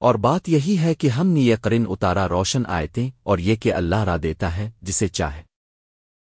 اور بات یہی ہے کہ ہم نے یہ قرن اتارا روشن آیتیں اور یہ کہ اللہ را دیتا ہے جسے چاہے۔